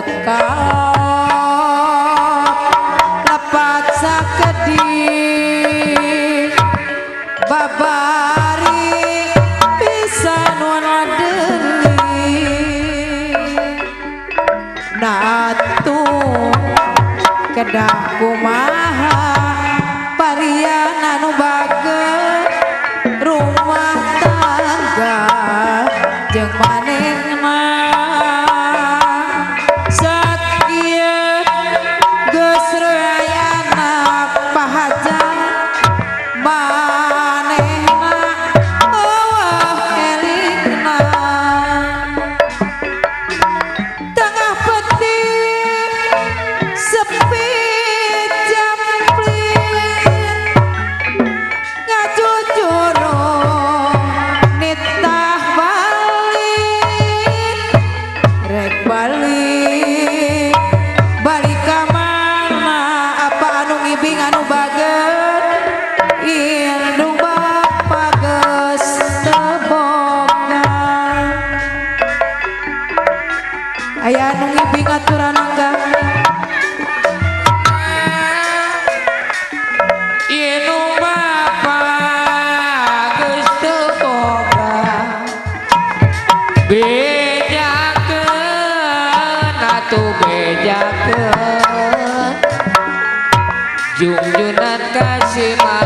sekap lepat sakedi babari pisan wadeni natu kedah kumaha parian anu rumah pelaturan enggak kasih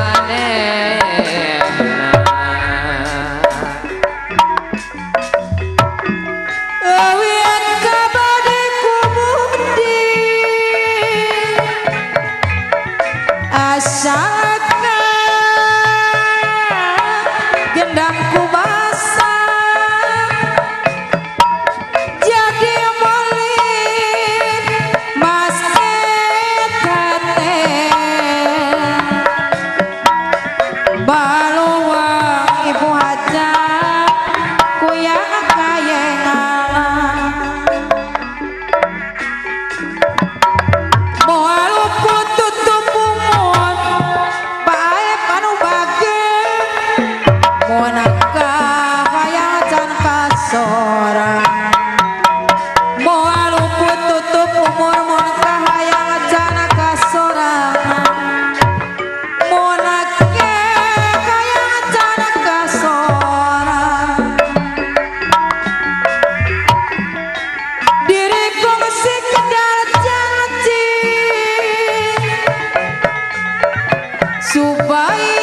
supaya